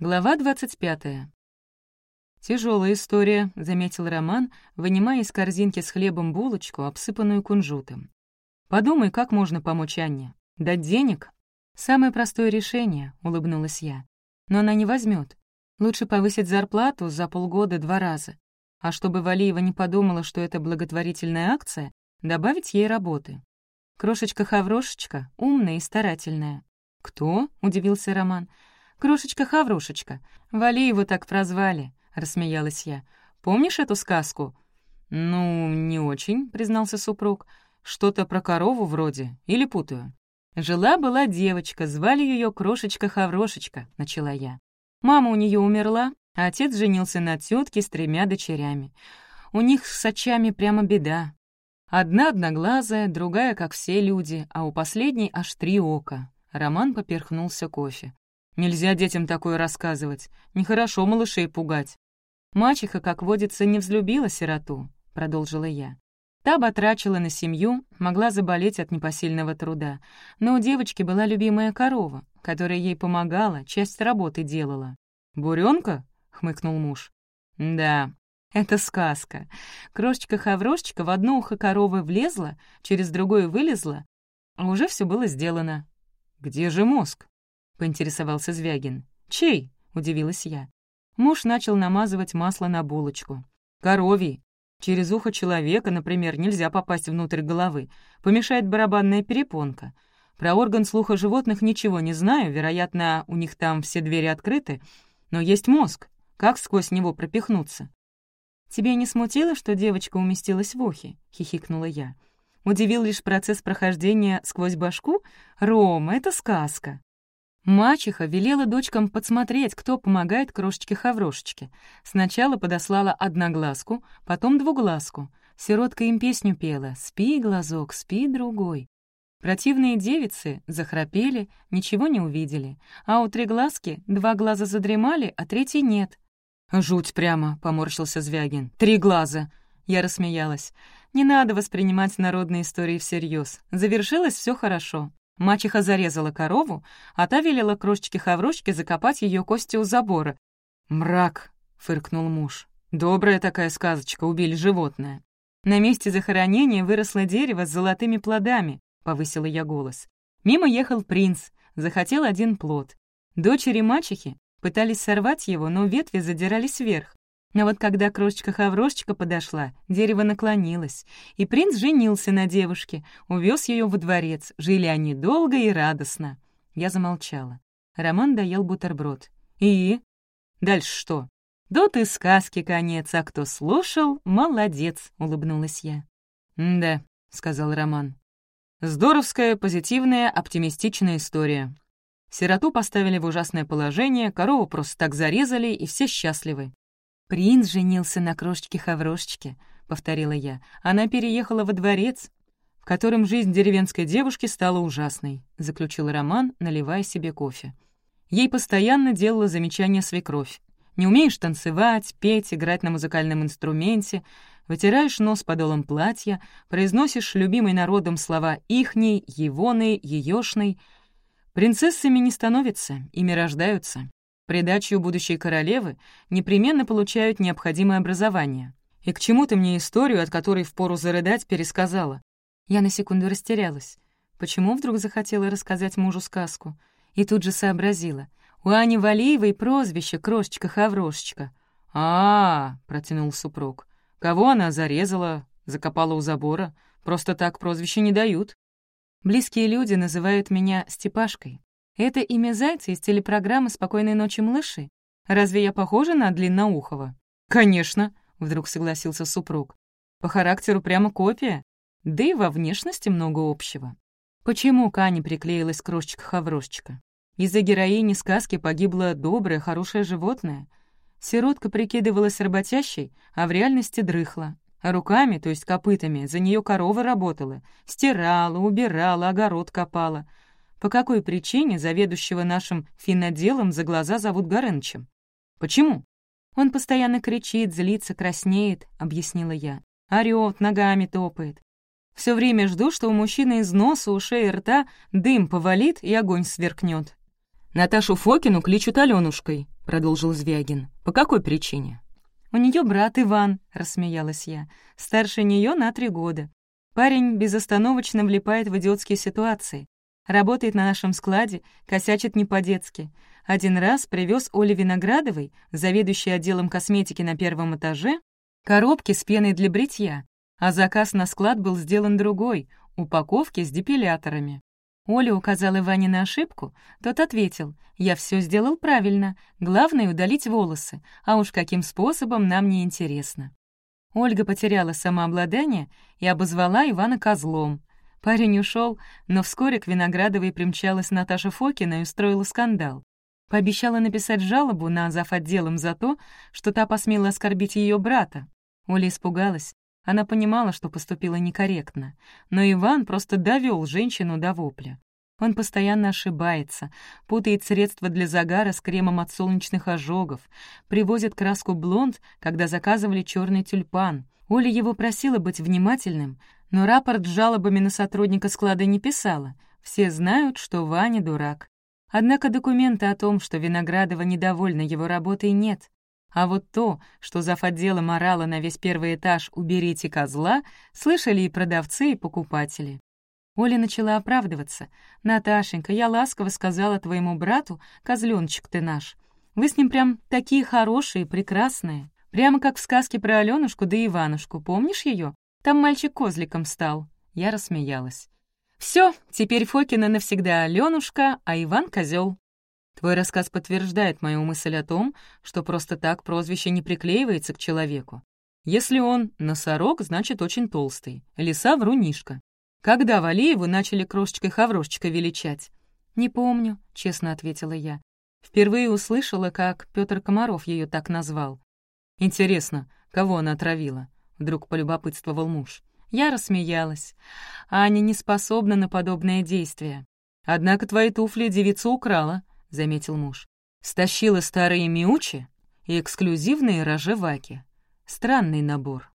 Глава 25. Тяжелая история», — заметил Роман, вынимая из корзинки с хлебом булочку, обсыпанную кунжутом. «Подумай, как можно помочь Анне. Дать денег?» «Самое простое решение», — улыбнулась я. «Но она не возьмет. Лучше повысить зарплату за полгода два раза. А чтобы Валиева не подумала, что это благотворительная акция, добавить ей работы. Крошечка-хаврошечка, умная и старательная». «Кто?» — удивился Роман. «Крошечка-хаврошечка. Валиеву так прозвали», — рассмеялась я. «Помнишь эту сказку?» «Ну, не очень», — признался супруг. «Что-то про корову вроде, или путаю?» «Жила-была девочка, звали ее Крошечка-Хаврошечка», — начала я. «Мама у нее умерла, а отец женился на тетке с тремя дочерями. У них с очами прямо беда. Одна одноглазая, другая, как все люди, а у последней аж три ока». Роман поперхнулся кофе. Нельзя детям такое рассказывать. Нехорошо малышей пугать. Мачеха, как водится, не взлюбила сироту, — продолжила я. Та батрачила на семью, могла заболеть от непосильного труда, но у девочки была любимая корова, которая ей помогала, часть работы делала. «Буренка?» — хмыкнул муж. «Да, это сказка. Крошечка-хаврошечка в одно ухо коровы влезла, через другое вылезла, а уже все было сделано. Где же мозг? — поинтересовался Звягин. «Чей?» — удивилась я. Муж начал намазывать масло на булочку. «Коровий. Через ухо человека, например, нельзя попасть внутрь головы. Помешает барабанная перепонка. Про орган слуха животных ничего не знаю, вероятно, у них там все двери открыты. Но есть мозг. Как сквозь него пропихнуться?» «Тебе не смутило, что девочка уместилась в ухе?» — хихикнула я. «Удивил лишь процесс прохождения сквозь башку? Рома, это сказка!» Мачеха велела дочкам подсмотреть, кто помогает крошечке-хаврошечке. Сначала подослала одноглазку, потом двуглазку. Сиротка им песню пела «Спи, глазок, спи, другой». Противные девицы захрапели, ничего не увидели, а у триглазки два глаза задремали, а третий нет. «Жуть прямо», — поморщился Звягин. «Три глаза!» Я рассмеялась. «Не надо воспринимать народные истории всерьез. Завершилось все хорошо. Мачеха зарезала корову, а та велела крошечке-хаврошке закопать ее кости у забора. «Мрак!» — фыркнул муж. «Добрая такая сказочка, убили животное». «На месте захоронения выросло дерево с золотыми плодами», — повысила я голос. Мимо ехал принц, захотел один плод. Дочери мачехи пытались сорвать его, но ветви задирались вверх. Но вот когда крошечка-хаврошечка подошла, дерево наклонилось, и принц женился на девушке, увез ее во дворец. Жили они долго и радостно. Я замолчала. Роман доел бутерброд. «И? Дальше что?» «Да ты сказки конец, а кто слушал, молодец», — улыбнулась я. «Да», — сказал Роман. «Здоровская, позитивная, оптимистичная история. Сироту поставили в ужасное положение, корову просто так зарезали, и все счастливы. «Принц женился на крошечке-хаврошечке», — повторила я. «Она переехала во дворец, в котором жизнь деревенской девушки стала ужасной», — заключил Роман, наливая себе кофе. Ей постоянно делала замечания свекровь. «Не умеешь танцевать, петь, играть на музыкальном инструменте, вытираешь нос подолом платья, произносишь любимый народом слова «ихний», «егоный», «еёшный». Принцессами не становятся, ими рождаются придачу будущей королевы непременно получают необходимое образование. И к чему ты мне историю, от которой впору зарыдать, пересказала? Я на секунду растерялась. Почему вдруг захотела рассказать мужу сказку? И тут же сообразила. У Ани Валиевой прозвище «Крошечка-хаврошечка». А, -а, -а протянул супруг. «Кого она зарезала, закопала у забора? Просто так прозвище не дают». Близкие люди называют меня Степашкой. Это имя зайца из телепрограммы «Спокойной ночи, малыши». Разве я похожа на Длинноухова? «Конечно», — вдруг согласился супруг. «По характеру прямо копия. Да и во внешности много общего». Почему к Ане приклеилась крошечка-хаврошечка? Из-за героини сказки погибло доброе, хорошее животное. Сиротка прикидывалась работящей, а в реальности дрыхла. Руками, то есть копытами, за нее корова работала. Стирала, убирала, огород копала — по какой причине заведующего нашим финоделом за глаза зовут Горынычем? Почему? Он постоянно кричит, злится, краснеет, объяснила я. Орёт, ногами топает. Все время жду, что у мужчины из носа, ушей и рта дым повалит и огонь сверкнет. Наташу Фокину кличут Алёнушкой, продолжил Звягин. «По какой причине?» «У нее брат Иван», — рассмеялась я. «Старше нее на три года. Парень безостановочно влипает в идиотские ситуации. Работает на нашем складе, косячит не по-детски. Один раз привез Оле Виноградовой, заведующей отделом косметики на первом этаже, коробки с пеной для бритья, а заказ на склад был сделан другой — упаковки с депиляторами. Оля указала Ване на ошибку, тот ответил, «Я все сделал правильно, главное — удалить волосы, а уж каким способом нам не интересно». Ольга потеряла самообладание и обозвала Ивана козлом. Парень ушел, но вскоре к Виноградовой примчалась Наташа Фокина и устроила скандал. Пообещала написать жалобу на зав. отделом за то, что та посмела оскорбить ее брата. Оля испугалась. Она понимала, что поступила некорректно, но Иван просто довел женщину до вопля. Он постоянно ошибается, путает средства для загара с кремом от солнечных ожогов, привозит краску блонд, когда заказывали черный тюльпан. Оля его просила быть внимательным, но рапорт с жалобами на сотрудника склада не писала. Все знают, что Ваня дурак. Однако документа о том, что Виноградова недовольна его работой, нет. А вот то, что зав. отдела морала на весь первый этаж «уберите козла», слышали и продавцы, и покупатели. Оля начала оправдываться. «Наташенька, я ласково сказала твоему брату, козленочек ты наш. Вы с ним прям такие хорошие, прекрасные. Прямо как в сказке про Алёнушку да Иванушку. Помнишь ее? Там мальчик козликом стал». Я рассмеялась. Все, теперь Фокина навсегда Алёнушка, а Иван — козел. Твой рассказ подтверждает мою мысль о том, что просто так прозвище не приклеивается к человеку. Если он носорог, значит, очень толстый. Лиса — врунишка. Когда Валееву начали крошечкой-хаврошечкой величать? «Не помню», — честно ответила я. Впервые услышала, как Петр Комаров ее так назвал. «Интересно, кого она отравила?» — вдруг полюбопытствовал муж. Я рассмеялась. Аня не способна на подобное действие. «Однако твои туфли девица украла», — заметил муж. «Стащила старые миучи и эксклюзивные рожеваки. Странный набор».